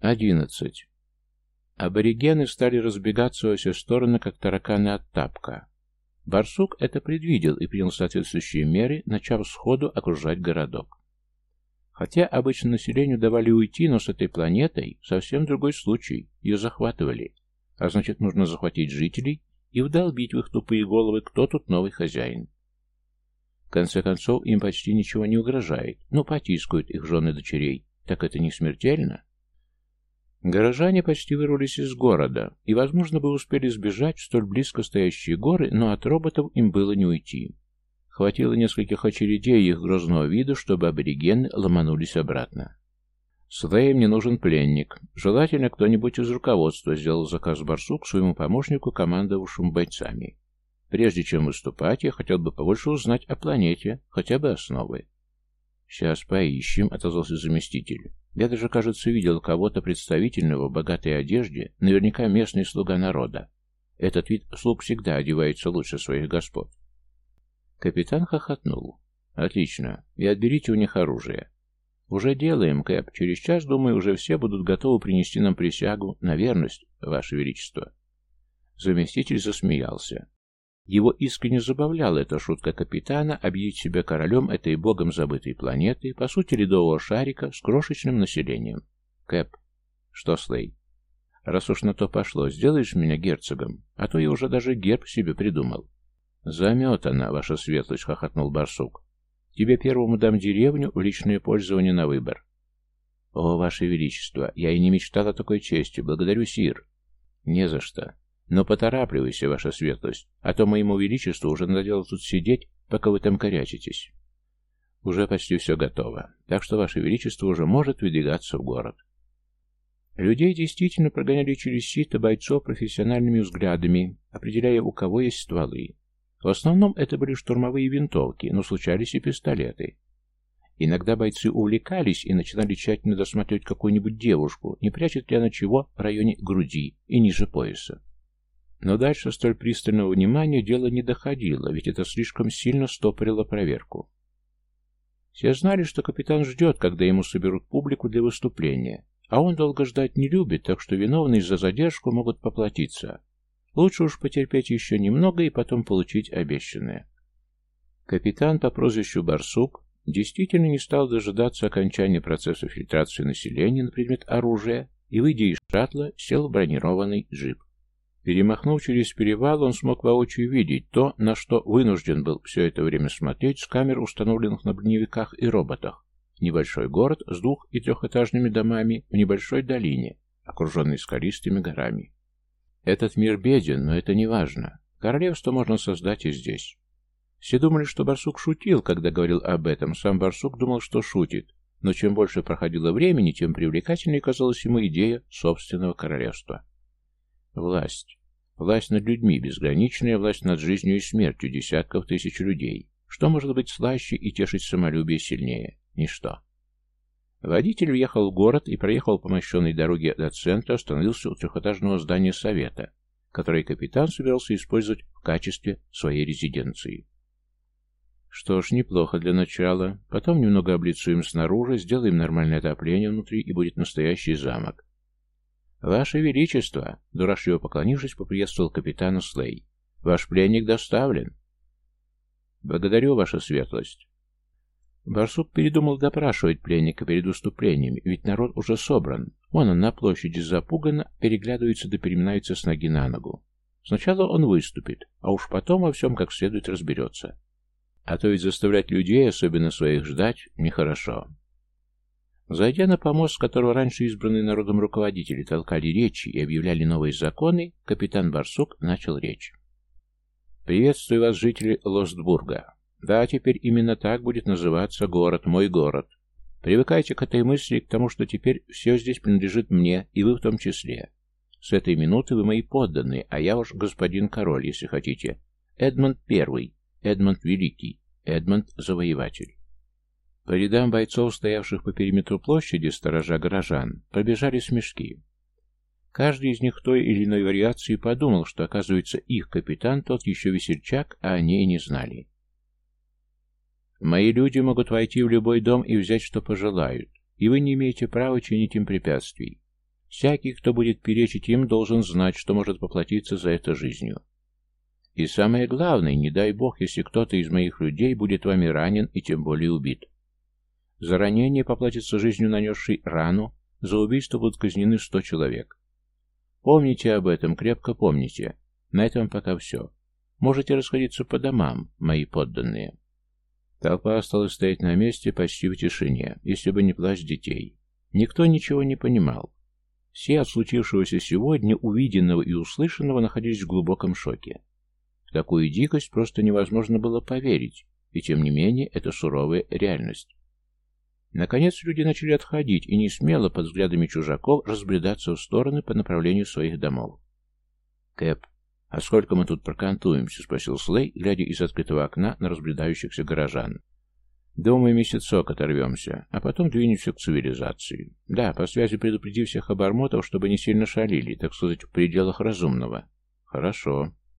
Одиннадцать. Аборигены стали разбегаться во все стороны, как тараканы от тапка. Барсук это предвидел и принял соответствующие меры, начав сходу окружать городок. Хотя обычно населению давали уйти, но с этой планетой совсем другой случай. Ее захватывали. А значит, нужно захватить жителей и вдолбить в их тупые головы, кто тут новый хозяин. В конце концов, им почти ничего не угрожает. Ну, потискают их жены дочерей. Так это не смертельно? Горожане почти вырвались из города, и, возможно, бы успели сбежать в столь близко стоящие горы, но от роботов им было не уйти. Хватило нескольких очередей их грозного вида, чтобы аборигены ломанулись обратно. «Слэй, мне нужен пленник. Желательно кто-нибудь из руководства сделал заказ Барсук своему помощнику, командовавшему бойцами. Прежде чем выступать, я хотел бы побольше узнать о планете, хотя бы основы». «Сейчас поищем», — отозвался заместитель. «Я даже, кажется, видел кого-то представительного в богатой одежде, наверняка местный слуга народа. Этот вид слуг всегда одевается лучше своих господ. Капитан хохотнул. «Отлично. И отберите у них оружие. Уже делаем, Кэп. Через час, думаю, уже все будут готовы принести нам присягу на верность, Ваше Величество». Заместитель засмеялся. Его искренне забавляла эта шутка капитана объявить себя королем этой богом забытой планеты, по сути ледового шарика с крошечным населением. Кэп. Что, Слей? Раз уж на то пошло, сделаешь меня герцогом, а то я уже даже герб себе придумал. «Заметана, ваша светлость», — хохотнул барсук. «Тебе первому дам деревню в личное пользование на выбор». «О, ваше величество, я и не мечтал о такой чести. Благодарю, сир». «Не за что. Но поторапливайся, ваша светлость, а то моему величеству уже надоело тут сидеть, пока вы там корячитесь». «Уже почти все готово, так что ваше величество уже может выдвигаться в город». Людей действительно прогоняли через сито бойцов профессиональными взглядами, определяя, у кого есть стволы. В основном это были штурмовые винтовки, но случались и пистолеты. Иногда бойцы увлекались и начинали тщательно досматривать какую-нибудь девушку, не прячет ли она чего в районе груди и ниже пояса. Но дальше столь пристального внимания дело не доходило, ведь это слишком сильно стопорило проверку. Все знали, что капитан ждет, когда ему соберут публику для выступления, а он долго ждать не любит, так что виновные за задержку могут поплатиться. Лучше уж потерпеть еще немного и потом получить обещанное. Капитан по прозвищу Барсук действительно не стал дожидаться окончания процесса фильтрации населения на предмет оружия и, выйдя из шаттла, сел в бронированный джип. Перемахнув через перевал, он смог воочию видеть то, на что вынужден был все это время смотреть с камер, установленных на броневиках и роботах. Небольшой город с двух- и трехэтажными домами в небольшой долине, окруженный скалистыми горами. Этот мир беден, но это не важно. Королевство можно создать и здесь. Все думали, что Барсук шутил, когда говорил об этом. Сам Барсук думал, что шутит. Но чем больше проходило времени, тем привлекательнее казалась ему идея собственного королевства. Власть. Власть над людьми, безграничная власть над жизнью и смертью десятков тысяч людей. Что может быть слаще и тешить самолюбие сильнее? Ничто. Водитель въехал в город и проехал по мощенной дороге до центра, остановился у трехэтажного здания совета, которое капитан собирался использовать в качестве своей резиденции. Что ж, неплохо для начала. Потом немного облицуем снаружи, сделаем нормальное отопление внутри, и будет настоящий замок. «Ваше Величество!» — дурашливо поклонившись, поприветствовал капитана Слей. «Ваш пленник доставлен». «Благодарю, ваша светлость». Барсук передумал допрашивать пленника перед выступлением, ведь народ уже собран. Вон он на площади запуганно переглядывается да переминается с ноги на ногу. Сначала он выступит, а уж потом во всем как следует разберется. А то ведь заставлять людей, особенно своих, ждать, нехорошо. Зайдя на помост, с которого раньше избранные народом руководители толкали речи и объявляли новые законы, капитан Барсук начал речь. «Приветствую вас, жители Лостбурга. Да, теперь именно так будет называться город, мой город. Привыкайте к этой мысли к тому, что теперь все здесь принадлежит мне, и вы в том числе. С этой минуты вы мои подданные, а я ваш господин король, если хотите. Эдмонд Первый, Эдмонд Великий, Эдмонд Завоеватель. По рядам бойцов, стоявших по периметру площади, сторожа горожан, пробежали смешки. Каждый из них в той или иной вариации подумал, что, оказывается, их капитан тот еще весельчак, а они и не знали. Мои люди могут войти в любой дом и взять, что пожелают, и вы не имеете права чинить им препятствий. Всякий, кто будет перечить им, должен знать, что может поплатиться за это жизнью. И самое главное, не дай бог, если кто-то из моих людей будет вами ранен и тем более убит. За ранение поплатится жизнью нанесший рану, за убийство будут казнены сто человек. Помните об этом, крепко помните. На этом пока все. Можете расходиться по домам, мои подданные. Толпа осталась стоять на месте почти в тишине, если бы не плач детей. Никто ничего не понимал. Все от случившегося сегодня, увиденного и услышанного, находились в глубоком шоке. В такую дикость просто невозможно было поверить, и тем не менее это суровая реальность. Наконец люди начали отходить и не смело под взглядами чужаков разбредаться в стороны по направлению своих домов. «Кэп, а сколько мы тут прокантуемся?» — спросил Слей, глядя из открытого окна на разбредающихся горожан. Думаю, месяцок оторвемся, а потом двинемся к цивилизации. Да, по связи предупреди всех обормотов, чтобы не сильно шалили, так сказать, в пределах разумного. Хорошо.